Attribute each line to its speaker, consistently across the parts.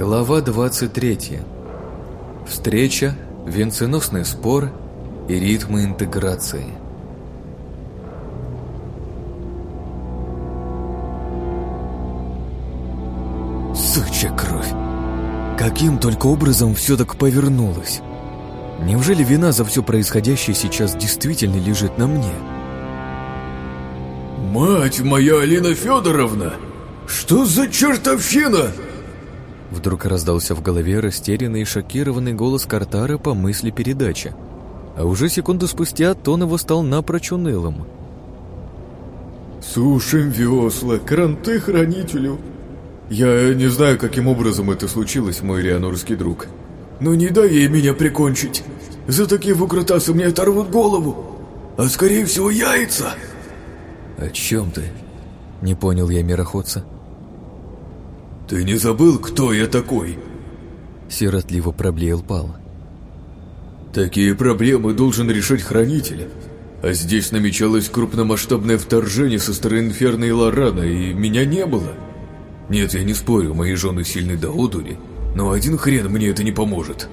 Speaker 1: Глава 23. Встреча, венценосный спор и ритмы интеграции. Сучья кровь! Каким только образом все так повернулось? Неужели вина за все происходящее сейчас действительно лежит на мне?
Speaker 2: «Мать моя Алина Федоровна! Что за чертовщина?»
Speaker 1: Вдруг раздался в голове растерянный и шокированный голос Картара по мысли передачи. А уже секунду спустя тон его стал напрочь унылым.
Speaker 2: «Сушим весла, кранты хранителю. Я не знаю, каким образом это случилось, мой рианорский друг. Но не дай ей меня прикончить. За такие выкрутасы мне оторвут голову, а скорее всего яйца».
Speaker 1: «О чем ты?» Не понял я мироходца.
Speaker 2: «Ты не забыл, кто я такой?»
Speaker 1: Сиротливо проблеял Пал.
Speaker 2: «Такие проблемы должен решать хранитель. А здесь намечалось крупномасштабное вторжение со стороны Инферно и Лорана, и меня не было. Нет, я не спорю, мои жены сильны до одури, но один хрен мне это не поможет.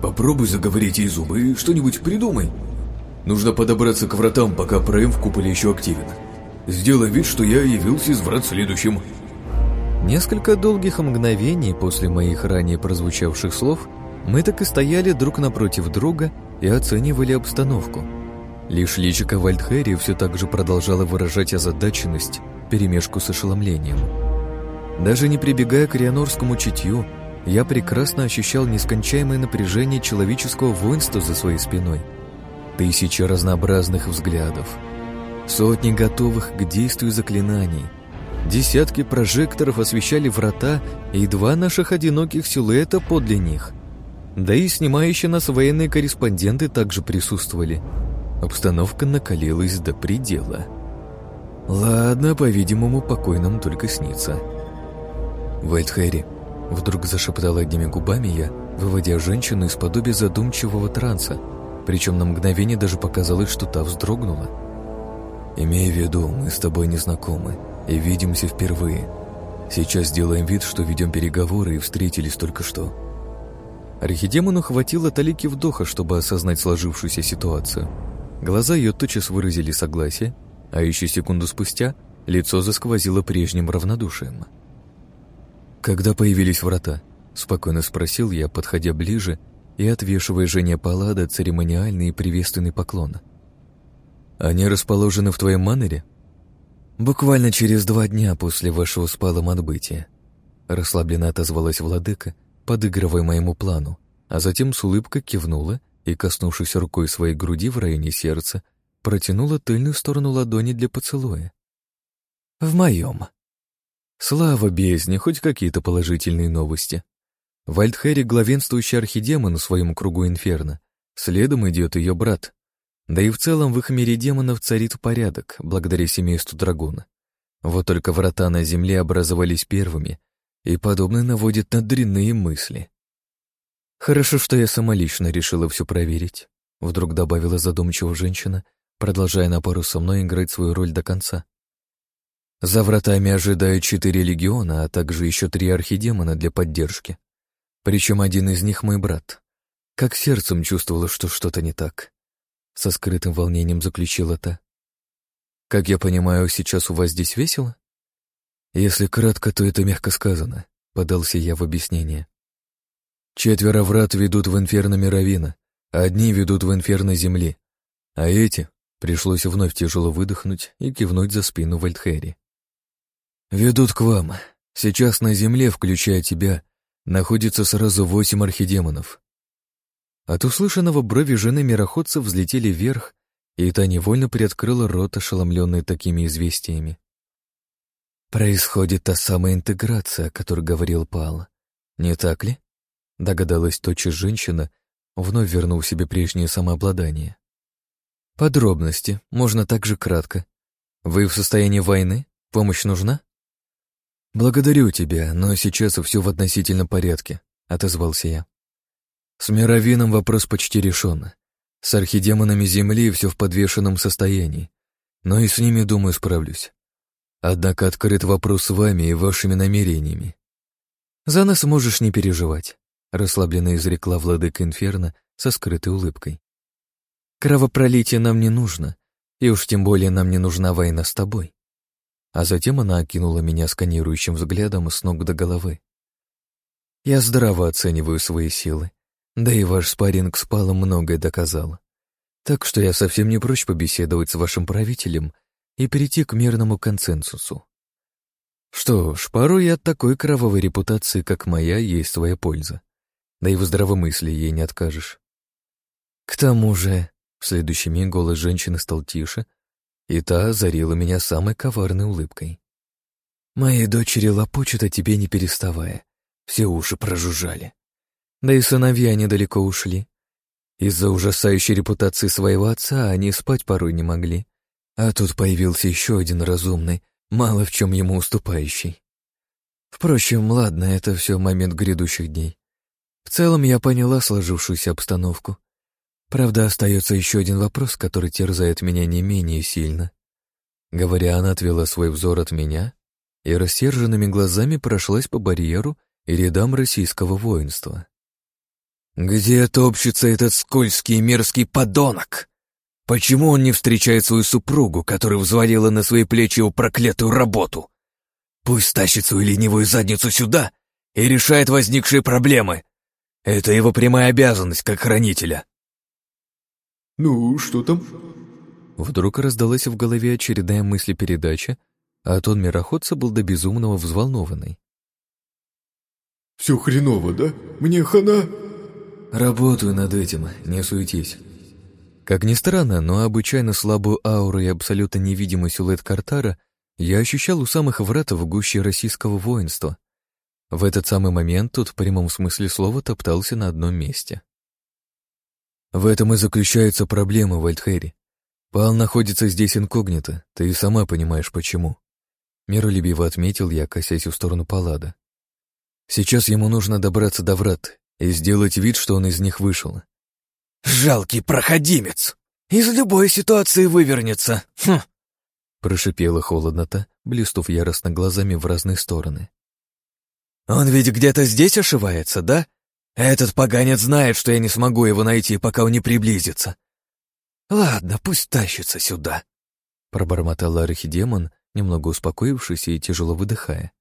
Speaker 2: Попробуй заговорить ей зубы и что-нибудь придумай. Нужно подобраться к вратам, пока проем в куполе еще активен. Сделай вид, что я явился из врат следующим».
Speaker 1: Несколько долгих мгновений после моих ранее прозвучавших слов мы так и стояли друг напротив друга и оценивали обстановку. Лишь личико Вальдхерри все так же продолжало выражать озадаченность перемешку с ошеломлением. Даже не прибегая к рианорскому чутью, я прекрасно ощущал нескончаемое напряжение человеческого воинства за своей спиной. Тысячи разнообразных взглядов, сотни готовых к действию заклинаний, Десятки прожекторов освещали врата и два наших одиноких силуэта подле них. Да и снимающие нас военные корреспонденты также присутствовали. Обстановка накалилась до предела. Ладно, по-видимому, покой нам только снится. Вайтхэри, вдруг зашептал одними губами я, выводя женщину из подобия задумчивого транса, причем на мгновение даже показалось, что та вздрогнула. «Имей в виду, мы с тобой не знакомы и видимся впервые. Сейчас делаем вид, что ведем переговоры и встретились только что». Архидемону хватило талики вдоха, чтобы осознать сложившуюся ситуацию. Глаза ее тотчас выразили согласие, а еще секунду спустя лицо засквозило прежним равнодушием. «Когда появились врата?» — спокойно спросил я, подходя ближе и отвешивая Жене Паллада церемониальный и приветственный поклон. «Они расположены в твоем манере?» «Буквально через два дня после вашего спалом отбытия», расслабленно отозвалась владыка, подыгрывая моему плану, а затем с улыбкой кивнула и, коснувшись рукой своей груди в районе сердца, протянула тыльную сторону ладони для поцелуя. «В моем». Слава бездне, хоть какие-то положительные новости. Вальдхэри — главенствующий архидемон в своем кругу инферно. Следом идет ее брат, да и в целом в их мире демонов царит порядок, благодаря семейству Драгуна. Вот только врата на земле образовались первыми, и подобное наводит на дрянные мысли. «Хорошо, что я сама лично решила все проверить», — вдруг добавила задумчиво женщина, продолжая на пару со мной играть свою роль до конца. «За вратами ожидают четыре легиона, а также еще три архидемона для поддержки. Причем один из них мой брат. Как сердцем чувствовала, что что-то не так со скрытым волнением заключила та. Как я понимаю, сейчас у вас здесь весело? Если кратко, то это мягко сказано, подался я в объяснение. Четверо врат ведут в инферно Мировина, одни ведут в инферно Земли, а эти пришлось вновь тяжело выдохнуть и кивнуть за спину Вальдхери. «Ведут к вам. Сейчас на Земле, включая тебя, находится сразу восемь архидемонов. От услышанного брови жены мироходца взлетели вверх, и та невольно приоткрыла рот, ошеломленный такими известиями. «Происходит та самая интеграция, о которой говорил Пал. Не так ли?» — догадалась тотчас женщина, вновь вернув себе прежнее самообладание. «Подробности, можно также кратко. Вы в состоянии войны? Помощь нужна?» «Благодарю тебя, но сейчас все в относительном порядке», — отозвался я. С Мировином вопрос почти решен. С архидемонами Земли все в подвешенном состоянии. Но и с ними, думаю, справлюсь. Однако открыт вопрос с вами и вашими намерениями. «За нас можешь не переживать», — расслабленно изрекла владыка Инферно со скрытой улыбкой. «Кровопролитие нам не нужно, и уж тем более нам не нужна война с тобой». А затем она окинула меня сканирующим взглядом с ног до головы. «Я здраво оцениваю свои силы, да и ваш спарринг с Палом многое доказал. Так что я совсем не прочь побеседовать с вашим правителем и перейти к мирному консенсусу. Что ж, порой и от такой кровавой репутации, как моя, есть своя польза. Да и в здравомыслии ей не откажешь. К тому же, в следующий миг голос женщины стал тише, и та озарила меня самой коварной улыбкой. Мои дочери лопочут о тебе не переставая, все уши прожужжали. Да и сыновья недалеко ушли. Из-за ужасающей репутации своего отца они спать порой не могли. А тут появился еще один разумный, мало в чем ему уступающий. Впрочем, ладно, это все момент грядущих дней. В целом я поняла сложившуюся обстановку. Правда, остается еще один вопрос, который терзает меня не менее сильно. Говоря, она отвела свой взор от меня и рассерженными глазами прошлась по барьеру и рядам российского воинства. «Где топчется этот скользкий и мерзкий подонок?» Почему он не встречает свою супругу, которая взвалила на свои плечи его проклятую работу? Пусть тащит свою ленивую задницу сюда и решает возникшие проблемы. Это его прямая обязанность, как хранителя.
Speaker 2: «Ну, что там?»
Speaker 1: Вдруг раздалась в голове очередная мыслепередача, а тон мироходца был до безумного взволнованный.
Speaker 2: «Все хреново, да? Мне хана...»
Speaker 1: «Работаю над этим, не суетись». Как ни странно, но обычайно слабую ауру и абсолютно невидимый силуэт Картара я ощущал у самых врат в гуще российского воинства. В этот самый момент тут в прямом смысле слова топтался на одном месте. В этом и заключается проблема, Вальдхери. Пал находится здесь инкогнито, ты и сама понимаешь, почему. Миролюбиво отметил я, косясь в сторону Паллада. Сейчас ему нужно добраться до врат и сделать вид, что он из них вышел.
Speaker 3: «Жалкий проходимец! Из любой ситуации вывернется! Хм!»
Speaker 1: Прошипела холодно-то, блестув яростно глазами в разные стороны.
Speaker 3: «Он ведь где-то здесь ошивается, да? Этот поганец знает, что я не смогу его найти, пока он не приблизится. Ладно, пусть тащится сюда», —
Speaker 1: пробормотал архидемон, немного успокоившись и тяжело выдыхая.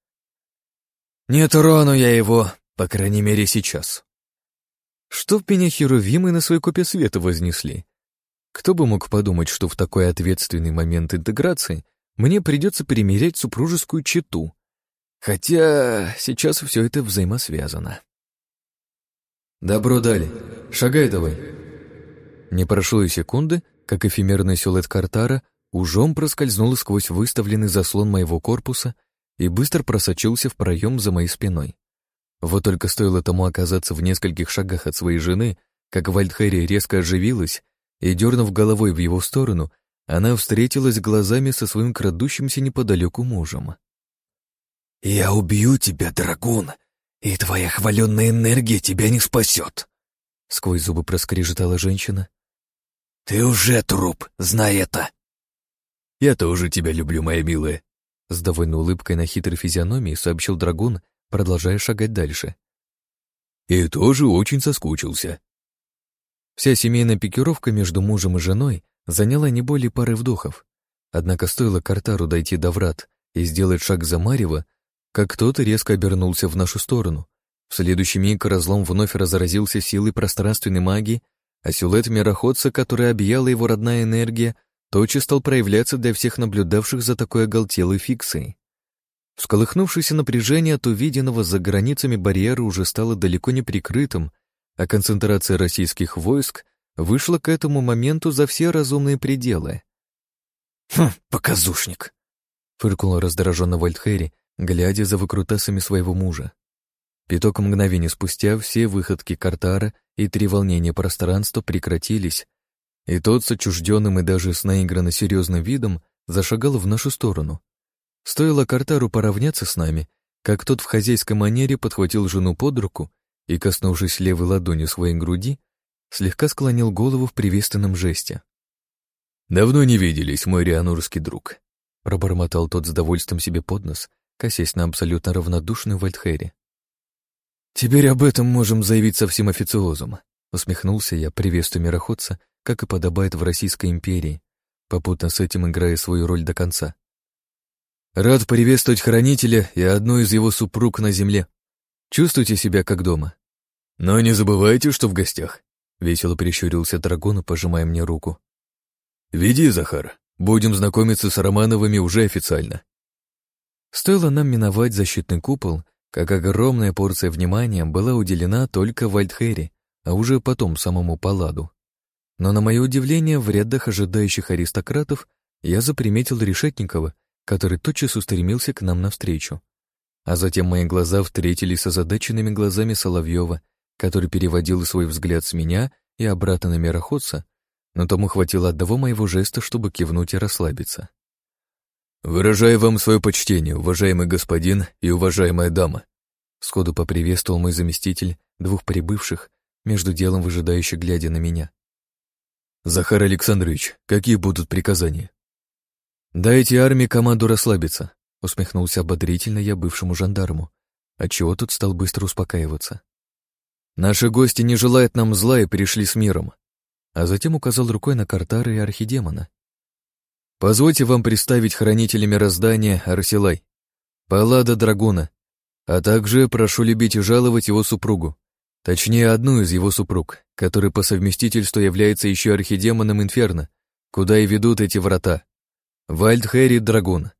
Speaker 3: «Не трону я его, по крайней мере, сейчас».
Speaker 1: Что в меня херувимы на свой копе света вознесли? Кто бы мог подумать, что в такой ответственный момент интеграции мне придется примерять супружескую чету. Хотя сейчас все это взаимосвязано. «Добро дали. Шагай давай». Не прошло и секунды, как эфемерный силуэт Картара ужом проскользнул сквозь выставленный заслон моего корпуса и быстро просочился в проем за моей спиной. Вот только стоило тому оказаться в нескольких шагах от своей жены, как Вальдхерри резко оживилась, и, дернув головой в его сторону, она встретилась глазами со своим крадущимся неподалеку мужем.
Speaker 3: «Я убью тебя, дракон, и твоя хваленная энергия тебя не спасет!»
Speaker 1: Сквозь зубы проскрежетала женщина.
Speaker 3: «Ты уже труп, знай это!»
Speaker 2: «Я тоже тебя люблю, моя милая!»
Speaker 1: С довольной улыбкой на хитрой физиономии сообщил драгун, продолжая шагать дальше.
Speaker 2: «И тоже очень соскучился».
Speaker 1: Вся семейная пикировка между мужем и женой заняла не более пары вдохов. Однако стоило Картару дойти до врат и сделать шаг за Марева, как кто-то резко обернулся в нашу сторону. В следующий миг разлом вновь разразился силой пространственной магии, а силуэт мироходца, который объяла его родная энергия, тотчас стал проявляться для всех наблюдавших за такой оголтелой фикцией. Всколыхнувшееся напряжение от увиденного за границами барьера уже стало далеко не прикрытым, а концентрация российских войск вышла к этому моменту за все разумные пределы.
Speaker 3: «Хм, показушник!»
Speaker 1: — фыркнул раздраженно Вальдхерри, глядя за выкрутасами своего мужа. Пяток мгновений спустя все выходки Картара и три волнения пространства прекратились, и тот с отчужденным и даже с наигранно серьезным видом зашагал в нашу сторону, Стоило Картару поравняться с нами, как тот в хозяйской манере подхватил жену под руку и, коснувшись левой ладонью своей груди, слегка склонил голову в приветственном жесте.
Speaker 2: «Давно не виделись, мой рианурский друг», —
Speaker 1: пробормотал тот с довольством себе под нос, косясь на абсолютно равнодушную Вальдхерри. «Теперь об этом можем заявить со всем официозом», — усмехнулся я, приветствуя мироходца, как и подобает в Российской империи, попутно с этим играя свою роль до конца. «Рад приветствовать хранителя и одну из его супруг на земле. Чувствуйте себя как дома. Но не забывайте, что в гостях», — весело прищурился Драгон, пожимая мне руку. «Веди, Захар, будем знакомиться с Романовыми уже официально». Стоило нам миновать защитный купол, как огромная порция внимания была уделена только Вальдхере, а уже потом самому Паладу. Но на мое удивление, в рядах ожидающих аристократов я заприметил Решетникова, который тотчас устремился к нам навстречу. А затем мои глаза встретились с озадаченными глазами Соловьева, который переводил свой взгляд с меня и обратно на мироходца, но тому хватило одного моего жеста, чтобы кивнуть и расслабиться. «Выражаю вам свое почтение, уважаемый господин и уважаемая дама», сходу поприветствовал мой заместитель двух прибывших, между делом выжидающих, глядя на меня. «Захар Александрович, какие будут приказания?» «Дайте армии команду расслабиться», усмехнулся ободрительно я бывшему жандарму, отчего тут стал быстро успокаиваться. «Наши гости не желают нам зла и пришли с миром», а затем указал рукой на Картара и Архидемона, Позвольте вам представить хранителя мироздания Арсилай, Паллада Драгуна, а также прошу любить и жаловать его супругу, точнее, одну из его супруг, который по совместительству является еще архидемоном Инферно, куда и ведут эти врата. Вальд Хэри Драгун.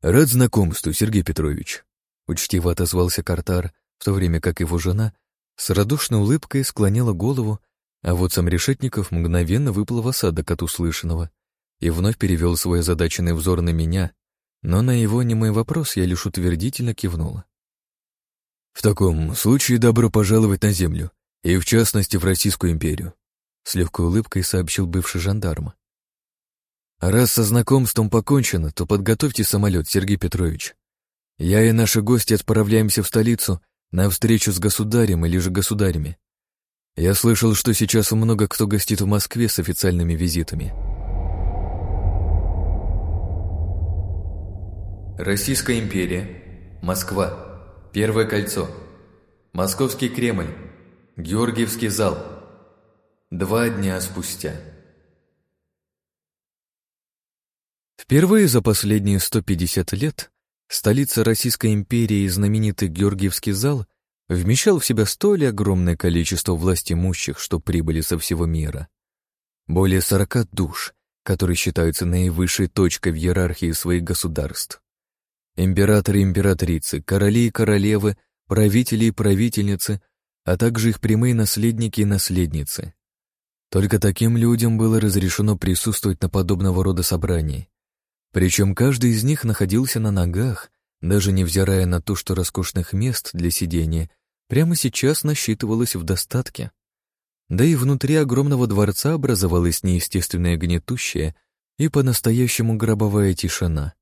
Speaker 1: Рад знакомству, Сергей Петрович. Учтиво отозвался Картар, в то время как его жена с радушной улыбкой склонила голову, а вот сам Решетников мгновенно выплыл в осадок от услышанного — и вновь перевел свой озадаченный взор на меня, но на его немой вопрос я лишь утвердительно кивнула. «В таком случае добро пожаловать на Землю, и в частности в Российскую империю», с легкой улыбкой сообщил бывший жандарм. «Раз со знакомством покончено, то подготовьте самолет, Сергей Петрович. Я и наши гости отправляемся в столицу на встречу с государем или же государями. Я слышал, что сейчас много кто гостит в Москве с официальными визитами». Российская империя. Москва. Первое кольцо. Московский Кремль. Георгиевский зал. Два дня спустя. Впервые за последние 150 лет столица Российской империи и знаменитый Георгиевский зал вмещал в себя столь огромное количество властимущих, что прибыли со всего мира. Более 40 душ, которые считаются наивысшей точкой в иерархии своих государств. Императоры и императрицы, короли и королевы, правители и правительницы, а также их прямые наследники и наследницы. Только таким людям было разрешено присутствовать на подобного рода собрании. Причем каждый из них находился на ногах, даже невзирая на то, что роскошных мест для сидения прямо сейчас насчитывалось в достатке. Да и внутри огромного дворца образовалась неестественная гнетущая и по-настоящему гробовая тишина.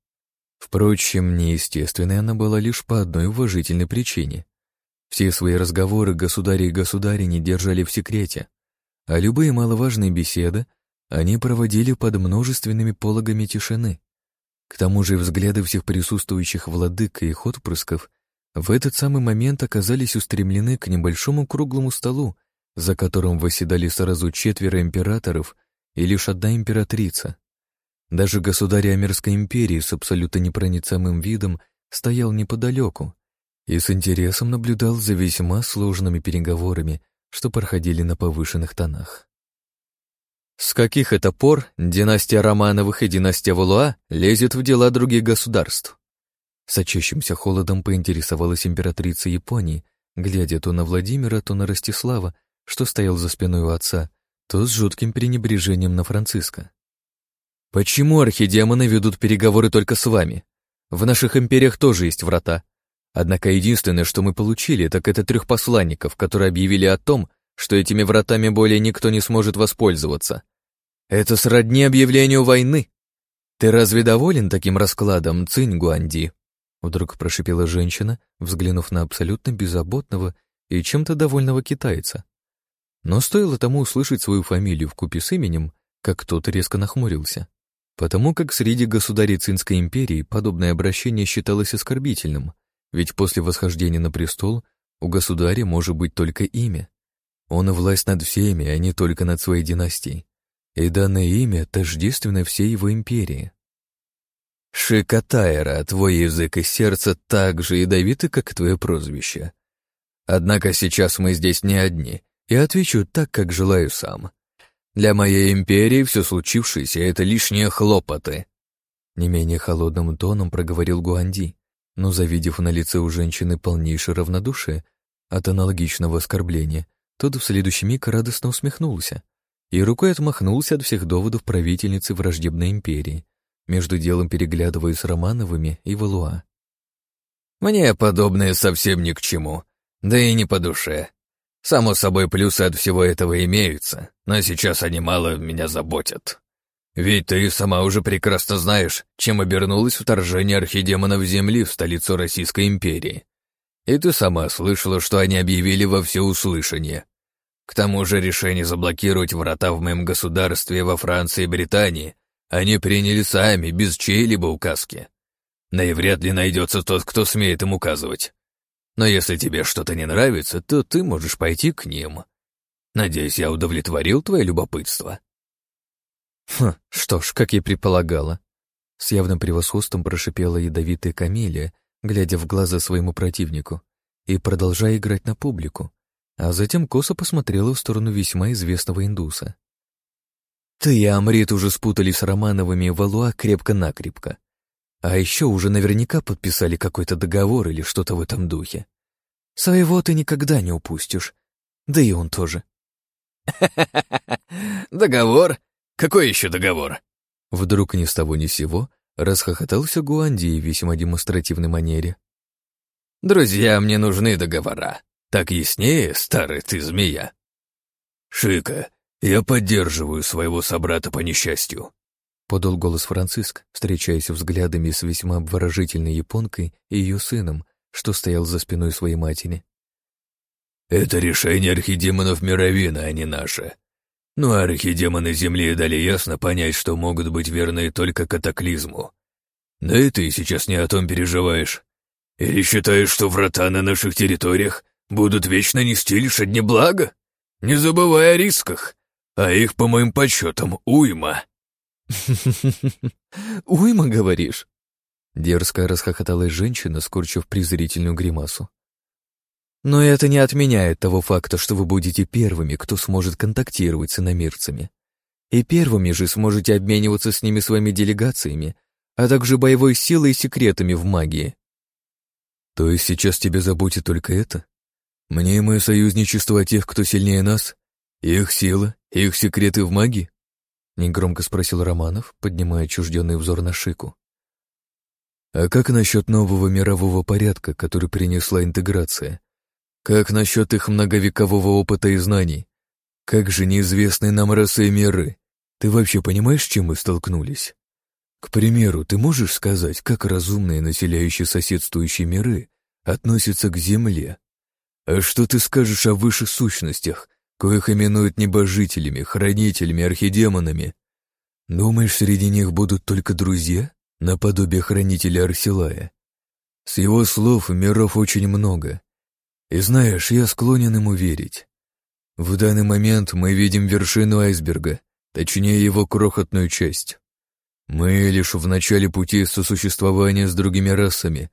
Speaker 1: Впрочем, неестественной она была лишь по одной уважительной причине. Все свои разговоры государи и государи держали в секрете, а любые маловажные беседы они проводили под множественными пологами тишины. К тому же взгляды всех присутствующих владык и их отпрысков в этот самый момент оказались устремлены к небольшому круглому столу, за которым восседали сразу четверо императоров и лишь одна императрица. Даже государь Амерской империи с абсолютно непроницаемым видом стоял неподалеку и с интересом наблюдал за весьма сложными переговорами, что проходили на повышенных тонах. С каких это пор династия Романовых и династия Валуа лезет в дела других государств? Сочащимся холодом поинтересовалась императрица Японии, глядя то на Владимира, то на Ростислава, что стоял за спиной у отца, то с жутким пренебрежением на Франциска. Почему архидемоны ведут переговоры только с вами? В наших империях тоже есть врата. Однако единственное, что мы получили, так это трех посланников, которые объявили о том, что этими вратами более никто не сможет воспользоваться. Это сродни объявлению войны. Ты разве доволен таким раскладом, Цинь Гуанди? Вдруг прошипела женщина, взглянув на абсолютно беззаботного и чем-то довольного китайца. Но стоило тому услышать свою фамилию в купе с именем, как кто-то резко нахмурился потому как среди государей Цинской империи подобное обращение считалось оскорбительным, ведь после восхождения на престол У государя может быть только имя. Он власть над всеми, а не только над своей династией. И данное имя тождественно всей его империи. Шикотайра, твой язык и сердце так же ядовиты, как твое прозвище. Однако сейчас мы здесь не одни, и отвечу так, как желаю сам. Для моей империи все случившееся — это лишние хлопоты. Не менее холодным тоном проговорил Гуанди, но, завидев на лице у женщины полнейшее равнодушие от аналогичного оскорбления, тот в следующий миг радостно усмехнулся и рукой отмахнулся от всех доводов правительницы враждебной империи, между делом переглядываясь с Романовыми и Валуа.
Speaker 3: «Мне подобное совсем ни к чему, да и не по душе. Само собой, плюсы от всего этого имеются, но сейчас они мало меня заботят. Ведь ты сама уже прекрасно знаешь, чем обернулось вторжение архидемонов Земли в столицу Российской империи. И ты сама слышала, что они объявили во всеуслышание. К тому же решение заблокировать врата в моем государстве во Франции и Британии они приняли сами, без чьей-либо указки. Да и вряд ли найдется тот, кто смеет им указывать. Но если тебе что-то не нравится, то ты можешь пойти к ним. Надеюсь, я удовлетворил твое любопытство.
Speaker 1: Хм, что ж, как я предполагала. С явным превосходством прошипела ядовитая Камелия, глядя в глаза своему противнику и продолжая играть на публику, а затем косо посмотрела в сторону весьма известного индуса. Ты и Амрит уже спутались с Романовыми и Валуа крепко-накрепко. А еще уже наверняка подписали какой-то договор или что-то в этом духе. Своего ты никогда не упустишь. Да и он тоже.
Speaker 3: Договор? Какой еще договор?
Speaker 1: Вдруг ни с того ни с сего расхохотался Гуанди в весьма демонстративной манере.
Speaker 3: Друзья, мне нужны договора. Так яснее, старый ты змея.
Speaker 2: Шика, «Я поддерживаю своего собрата по несчастью», —
Speaker 1: подал голос Франциск, встречаясь взглядами с весьма обворожительной японкой и ее сыном, что стоял за спиной своей матери.
Speaker 2: «Это решение архидемонов Мировина, а не наше. Ну а архидемоны Земли дали ясно понять, что могут быть верны только катаклизму. Да и ты сейчас не о том переживаешь. Или считаешь, что врата на наших территориях будут вечно нести лишь одни блага? Не забывай о рисках. А их, по моим подсчетам, уйма.
Speaker 1: Уйма, говоришь? Дерзко расхохоталась женщина, скорчив презрительную гримасу. Но это не отменяет того факта, что вы будете первыми, кто сможет контактировать с иномирцами. И первыми же сможете обмениваться с ними своими делегациями, а также боевой силой и секретами в магии.
Speaker 2: То есть сейчас тебя заботит только это? Мне и мое союзничество тех, кто сильнее нас? Их сила, их секреты в магии? Негромко спросил Романов, поднимая чужденный взор на Шику. А как насчет нового мирового порядка, который принесла интеграция? Как насчет их многовекового опыта и знаний? Как же неизвестные нам расы и миры? Ты вообще понимаешь, с чем мы столкнулись? К примеру, ты можешь сказать, как разумные, населяющие соседствующие миры, относятся к Земле? А что ты скажешь о высших сущностях, коих именуют небожителями, хранителями, архидемонами. Думаешь, среди них будут только друзья, наподобие хранителя Арсилая? С его слов миров очень много. И знаешь, я склонен ему верить. В данный момент мы видим вершину айсберга, точнее его крохотную часть. Мы лишь в начале пути сосуществования с другими расами,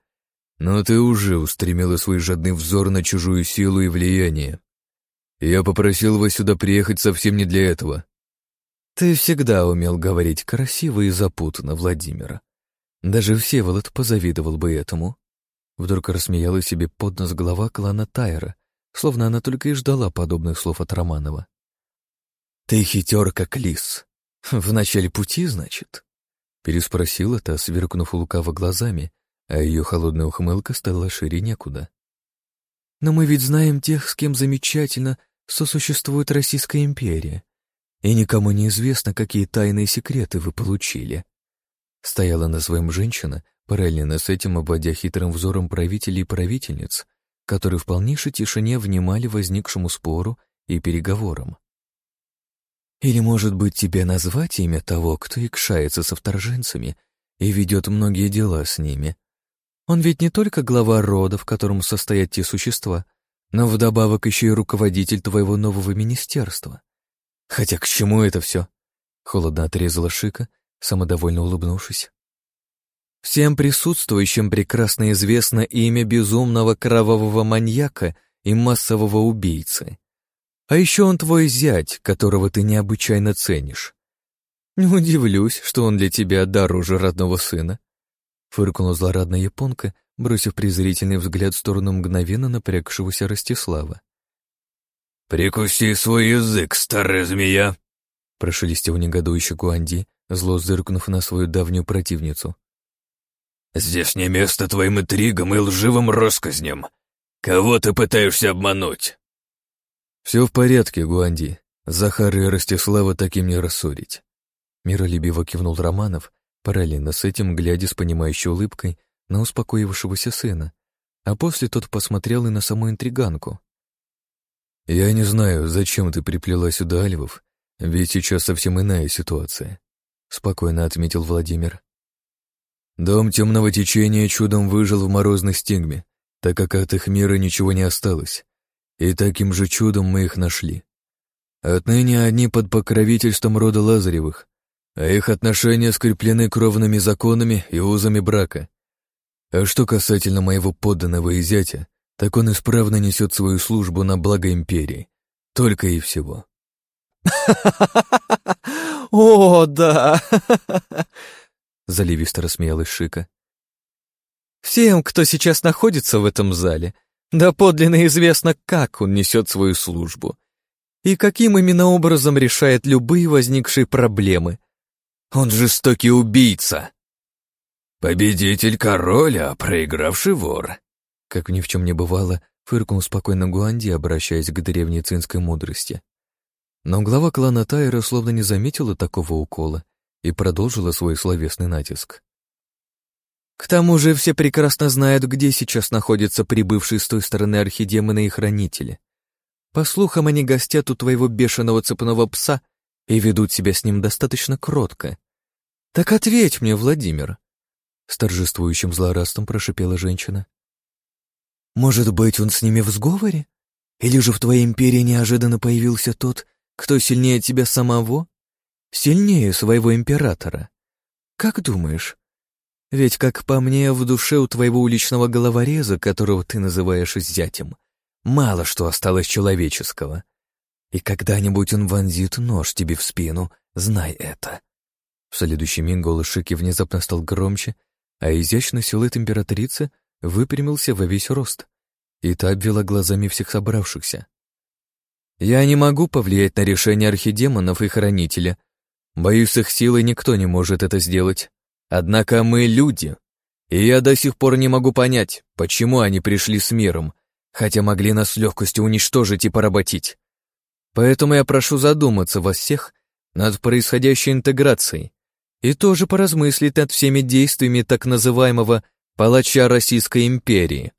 Speaker 2: но ты уже устремила свой жадный взор на чужую силу и влияние. Я попросил вас сюда приехать совсем не для этого.
Speaker 1: Ты всегда умел говорить красиво и запутанно, Владимира. Даже Всеволод позавидовал бы этому. Вдруг рассмеяла себе под нос глава клана Тайра, словно она только и ждала подобных слов от Романова. «Ты хитер, как лис. В начале пути, значит?» Переспросила та, сверкнув лукаво глазами, а ее холодная ухмылка стала шире некуда. «Но мы ведь знаем тех, с кем замечательно сосуществует Российская империя, и никому не известно, какие тайные секреты вы получили. Стояла на своем женщина, параллельно с этим обводя хитрым взором правителей и правительниц, которые в полнейшей тишине внимали возникшему спору и переговорам. Или, может быть, тебе назвать имя того, кто икшается со вторженцами и ведет многие дела с ними? Он ведь не только глава рода, в котором состоят те существа, но вдобавок еще и руководитель твоего нового министерства. Хотя к чему это все? Холодно отрезала Шика, самодовольно улыбнувшись. Всем присутствующим прекрасно известно имя безумного кровавого маньяка и массового убийцы. А еще он твой зять, которого ты необычайно ценишь. Не удивлюсь, что он для тебя дороже родного сына. Фыркнула злорадная японка, бросив презрительный взгляд в сторону мгновенно напрягшегося Ростислава.
Speaker 3: «Прикуси свой язык, старая змея!»
Speaker 1: Прошелестел негодующий Гуанди, зло зыркнув на свою давнюю противницу.
Speaker 3: «Здесь не место твоим интригам и лживым россказням. Кого ты пытаешься обмануть?»
Speaker 1: «Все в порядке, Гуанди. Захара и Ростислава таким не рассорить». Миролюбиво кивнул Романов, параллельно с этим глядя с понимающей улыбкой на успокоившегося сына, а после тот посмотрел и на саму интриганку. «Я не знаю, зачем ты приплела сюда Альвов, ведь сейчас совсем иная ситуация», — спокойно отметил Владимир. «Дом темного течения чудом выжил в морозной стигме, так как от их мира ничего не осталось, и таким же чудом мы их нашли. Отныне они под покровительством рода Лазаревых, а их отношения скреплены кровными законами и узами брака. А что касательно моего подданного и зятя, так он исправно несет свою службу на благо империи. Только и всего.
Speaker 4: «О, да!»
Speaker 1: Заливисто рассмеялась Шика.
Speaker 4: «Всем, кто сейчас находится в этом зале, да подлинно известно, как он несет свою службу и каким именно образом решает любые возникшие проблемы. Он жестокий убийца!»
Speaker 3: «Победитель король, а проигравший вор»,
Speaker 1: как ни в чем не бывало, фыркнул спокойно Гуанди, обращаясь к древней цинской мудрости. Но глава клана Тайра словно не заметила такого укола и продолжила свой словесный натиск.
Speaker 4: К тому же все прекрасно знают, где сейчас находятся прибывшие с той стороны архидемоны и хранители. По слухам, они гостят у твоего бешеного цепного пса и ведут себя с ним достаточно кротко. Так ответь мне, Владимир,
Speaker 1: с торжествующим злорадством прошипела женщина.
Speaker 4: «Может быть, он с ними в сговоре? Или же в твоей империи неожиданно появился тот, кто сильнее тебя самого? Сильнее своего императора? Как думаешь? Ведь, как по мне, в душе у твоего уличного головореза, которого ты называешь зятем, мало что осталось человеческого. И когда-нибудь он вонзит нож тебе в спину, знай это».
Speaker 1: В следующий миг голос Шики внезапно стал громче, а изящный силуэт императрицы выпрямился во весь рост, и та обвела глазами всех собравшихся. «Я не могу повлиять на решение архидемонов и хранителя. Боюсь, их силой никто не может это сделать. Однако мы люди, и я до сих пор не могу понять, почему они пришли с миром, хотя могли нас с легкостью уничтожить и поработить. Поэтому я прошу задуматься вас всех над происходящей интеграцией и тоже поразмыслить над всеми действиями так называемого «палача Российской империи».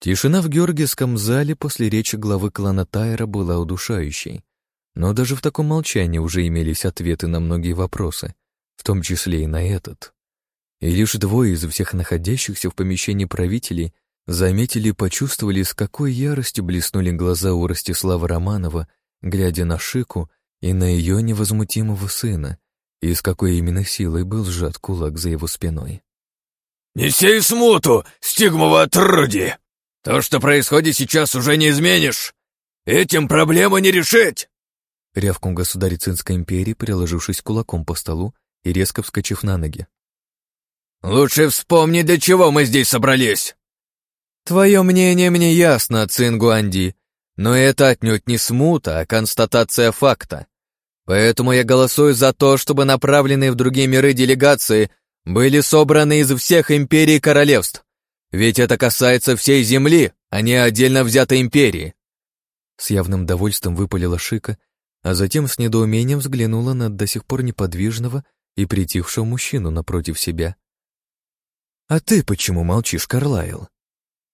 Speaker 1: Тишина в Георгиевском зале после речи главы клана Тайра была удушающей. Но даже в таком молчании уже имелись ответы на многие вопросы, в том числе и на этот. И лишь двое из всех находящихся в помещении правителей заметили и почувствовали, с какой яростью блеснули глаза у Ростислава Романова, глядя на Шику и на ее невозмутимого сына, и с какой именно силой был сжат кулак за его спиной.
Speaker 3: «Не сей смуту, стигмово отруди! То, что происходит сейчас, уже не изменишь! Этим проблему не решить!»
Speaker 1: Рявкнул государь Цинской империи, приложившись кулаком по столу и резко вскочив на ноги.
Speaker 3: «Лучше вспомни, для чего мы здесь собрались!»
Speaker 4: «Твое мнение мне ясно, Цингуанди, но это отнюдь не смута, а констатация факта. Поэтому я голосую за то, чтобы направленные в другие миры делегации были собраны из всех империй и королевств. Ведь это касается всей Земли, а не отдельно взятой империи.
Speaker 1: С явным довольством выпалила Шика, а затем с недоумением взглянула на до сих пор неподвижного и притихшего мужчину напротив себя. «А ты почему молчишь, Карлайл?»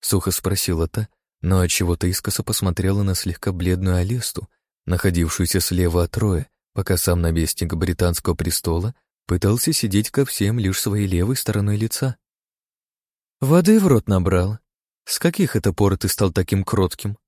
Speaker 1: Сухо спросила та, но отчего-то искоса посмотрела на слегка бледную Алисту, находившуюся слева от Роя, пока сам наместник британского престола пытался сидеть ко всем лишь своей левой стороной лица. «Воды в рот набрал»,
Speaker 4: С каких это пор ты стал таким кротким?»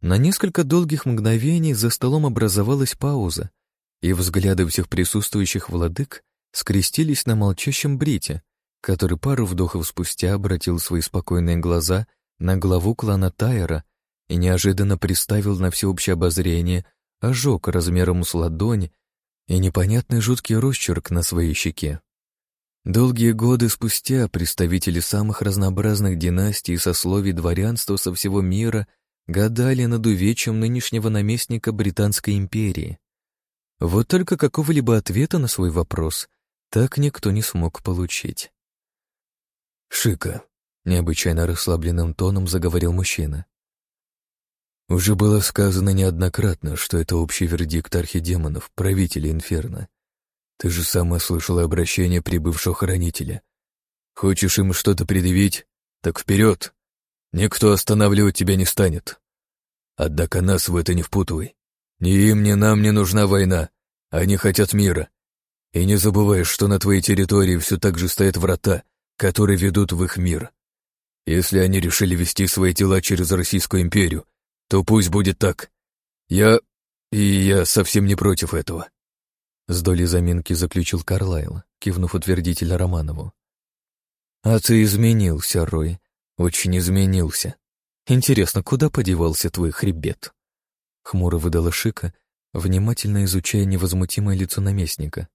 Speaker 4: На несколько долгих мгновений за столом образовалась пауза, и взгляды всех присутствующих владык скрестились на молчащем Брите, который пару вдохов спустя обратил свои спокойные глаза на главу клана Тайера и неожиданно приставил на всеобщее обозрение ожог размером с ладонь и непонятный жуткий росчерк на своей щеке. Долгие годы спустя представители самых разнообразных династий и сословий дворянства со всего мира гадали над увечьем нынешнего наместника Британской империи. Вот только какого-либо ответа на свой вопрос так никто не смог получить.
Speaker 1: «Шика», — необычайно расслабленным тоном заговорил мужчина. «Уже было сказано неоднократно, что это общий вердикт архидемонов, правителей Инферно. Ты же сама слышала обращение прибывшего хранителя. Хочешь им что-то предъявить? Так вперед! Никто останавливать тебя не станет. Однако нас в это не впутывай. Ни им, ни нам не нужна война. Они хотят мира. И не забывай, что на твоей территории все так же стоят врата, которые ведут в их мир. Если они решили вести свои тела через Российскую империю, то пусть будет так. Я... и я совсем не против этого. С долей заминки заключил Карлайл, кивнув утвердительно Романову. «А ты изменился, Рой, очень изменился. Интересно, куда подевался твой хребет?» Хмуро выдала Шика, внимательно изучая невозмутимое лицо наместника.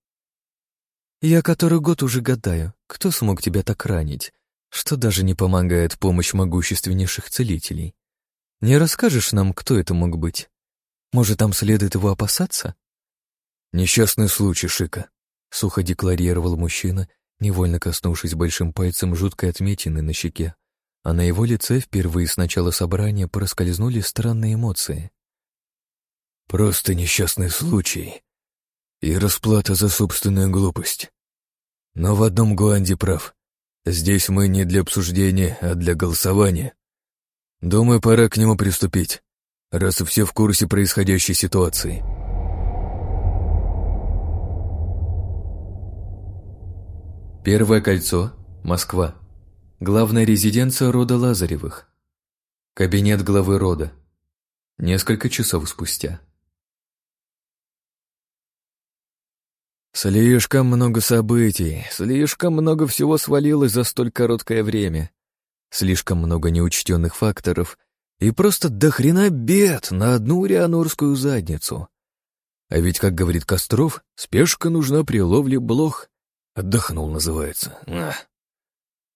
Speaker 1: «Я который год уже гадаю, кто смог тебя так ранить, что даже не помогает помощь могущественнейших целителей. Не расскажешь нам, кто это мог быть? Может, там следует его опасаться?» «Несчастный случай, Шика», — сухо декларировал мужчина, невольно коснувшись большим пальцем жуткой отметины на щеке, а на его лице впервые с начала собрания проскользнули странные эмоции. «Просто несчастный случай и расплата за собственную глупость. Но в одном Гуанди прав. Здесь мы не для обсуждения, а для голосования. Думаю, пора к нему приступить, раз все в курсе происходящей ситуации».
Speaker 4: Первое кольцо, Москва. Главная резиденция рода Лазаревых. Кабинет главы рода. Несколько часов спустя.
Speaker 1: Слишком много событий, слишком много всего свалилось за столь короткое время. Слишком много неучтенных факторов и просто дохрена бед на одну рианорскую задницу. А ведь, как говорит Костров, спешка нужна при ловле блох — Отдохнул, называется. Ах.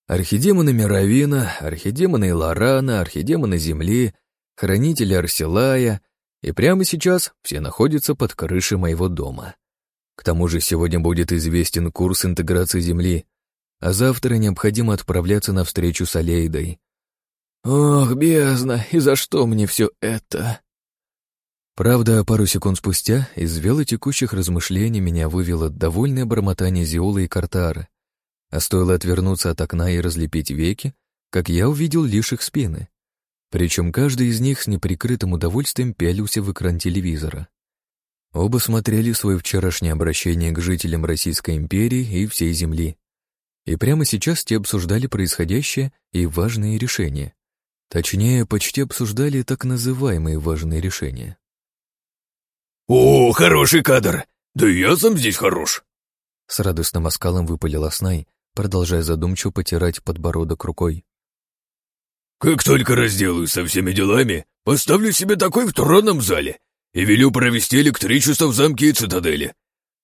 Speaker 1: Архидемоны Мировина, архидемоны Лорана, архидемоны Земли, хранители Арселая, и прямо сейчас все находятся под крышей моего дома. К тому же сегодня будет известен курс интеграции Земли, а завтра необходимо отправляться на встречу с Алейдой. Ох, бездна, и за что мне все это? Правда, пару секунд спустя из велотекущих размышлений меня вывело довольное бормотание Зиолы и Картара. А стоило отвернуться от окна и разлепить веки, как я увидел лишь их спины. Причем каждый из них с неприкрытым удовольствием пялился в экран телевизора. Оба смотрели свое вчерашнее обращение к жителям Российской империи и всей Земли. И прямо сейчас те обсуждали происходящее и важные решения. Точнее, почти обсуждали так называемые важные решения.
Speaker 2: «О, хороший кадр! Да я сам здесь хорош!»
Speaker 1: С радостным оскалом выпалил Аснай, продолжая задумчиво потирать подбородок рукой.
Speaker 2: «Как только разделаюсь со всеми делами, поставлю себе такой в тронном зале и велю провести электричество в замке и цитадели.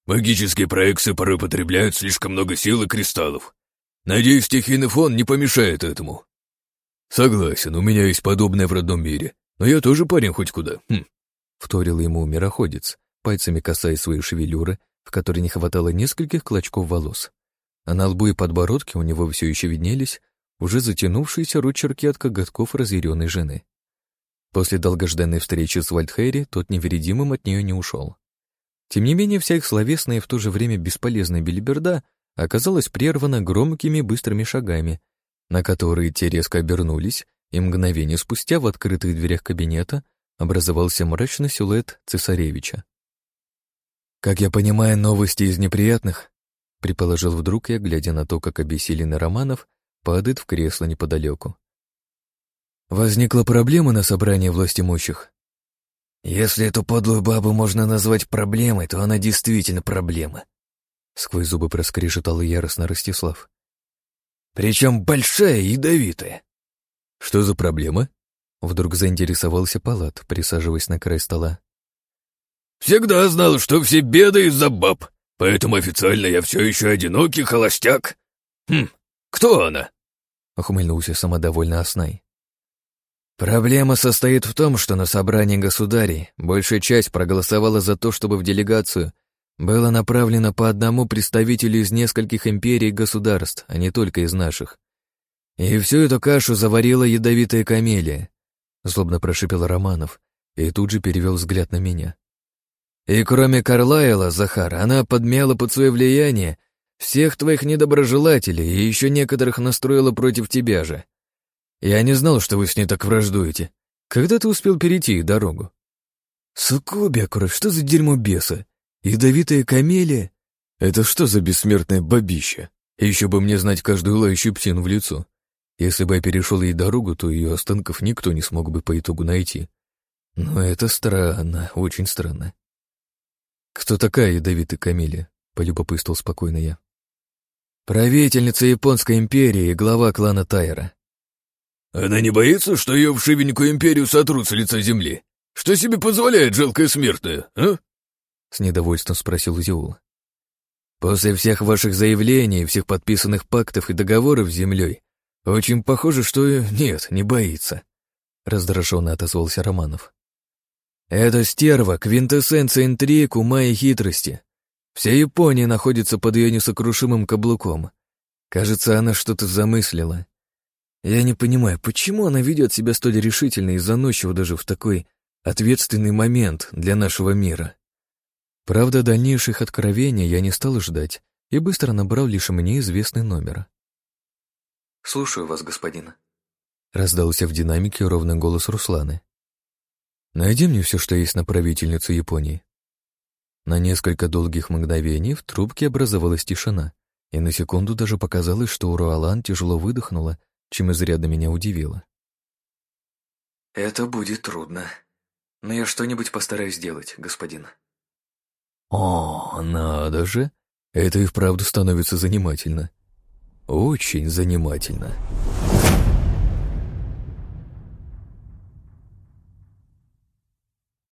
Speaker 2: Магические проекции порой потребляют слишком много сил и кристаллов. Надеюсь, стихийный фон не помешает этому». «Согласен, у меня есть подобное в родном мире, но я тоже парень хоть куда. Хм.
Speaker 1: — вторил ему мироходец, пальцами касаясь своей шевелюры, в которой не хватало нескольких клочков волос. А на лбу и подбородке у него все еще виднелись уже затянувшиеся ручерки от коготков разъяренной жены. После долгожданной встречи с Вальдхейри тот невредимым от нее не ушел. Тем не менее, вся их словесная и в то же время бесполезная белиберда оказалась прервана громкими быстрыми шагами, на которые те резко обернулись, и мгновение спустя в открытых дверях кабинета образовался мрачный силуэт цесаревича. «Как я понимаю, новости из неприятных?» — предположил вдруг я, глядя на то, как обессиленный Романов падает в кресло неподалеку. Возникла проблема на собрании власть имущих.
Speaker 4: Если эту подлую бабу можно назвать проблемой, то она действительно проблема.
Speaker 1: Сквозь зубы проскрежетал яростно Ростислав.
Speaker 4: Причем большая и ядовитая.
Speaker 1: Что за проблема? Вдруг заинтересовался Палат, присаживаясь на край стола.
Speaker 2: «Всегда знал, что все беды из-за баб, поэтому официально я все еще одинокий холостяк. Хм, кто она?»
Speaker 1: Ухмыльнулся самодовольно Аснай.
Speaker 4: Проблема состоит в том, что на собрании государей большая часть проголосовала за то, чтобы в делегацию было направлено по одному представителю из нескольких империй и государств, а не только из наших. И всю эту кашу заварила ядовитая камелия, злобно прошипел Романов и тут же перевел взгляд на меня. И кроме Карлайла, Захар, она подмяла под свое влияние всех твоих недоброжелателей и еще некоторых настроила против тебя же. Я не знал, что вы с ней так враждуете. Когда ты успел перейти дорогу? Суккубия кровь, что за дерьмо беса? Ядовитая камелия?
Speaker 1: Это что за бессмертное бабище? еще бы мне знать каждую лающую псину в лицо. Если бы я перешел ей дорогу, то ее останков никто не смог бы по итогу найти. Но это странно, очень странно. «Кто такая ядовитая Камилия?» — полюбопытствовал спокойно я.
Speaker 4: «Правительница Японской империи и глава клана Тайра».
Speaker 2: «Она не боится, что ее в Шивенькую империю сотрут с лица земли? Что себе позволяет жалкая смертная, а?»
Speaker 1: С недовольством спросил Зиул.
Speaker 4: «После всех ваших заявлений, всех подписанных пактов и договоров с землей, очень похоже, что нет, не боится», — раздраженно отозвался Романов. «Это стерва, квинтэссенция интриг, ума и хитрости. Вся Япония находится под ее несокрушимым каблуком. Кажется, она что-то замыслила. Я не понимаю, почему она ведет себя столь решительно и заносчиво даже в такой ответственный момент для нашего мира.
Speaker 1: Правда, дальнейших откровений я не стал ждать и быстро набрал лишь мне известный номер.
Speaker 5: «Слушаю вас, господин», —
Speaker 1: раздался в динамике ровный голос Русланы. «Найди мне все, что есть на правительницу Японии. На несколько долгих мгновений в трубке образовалась тишина, и на секунду даже показалось, что Уруалан тяжело выдохнула, чем изрядно меня удивило.
Speaker 5: «Это будет трудно, но я что-нибудь постараюсь сделать, господин».
Speaker 1: «О, надо же! Это и вправду становится занимательно. Очень занимательно».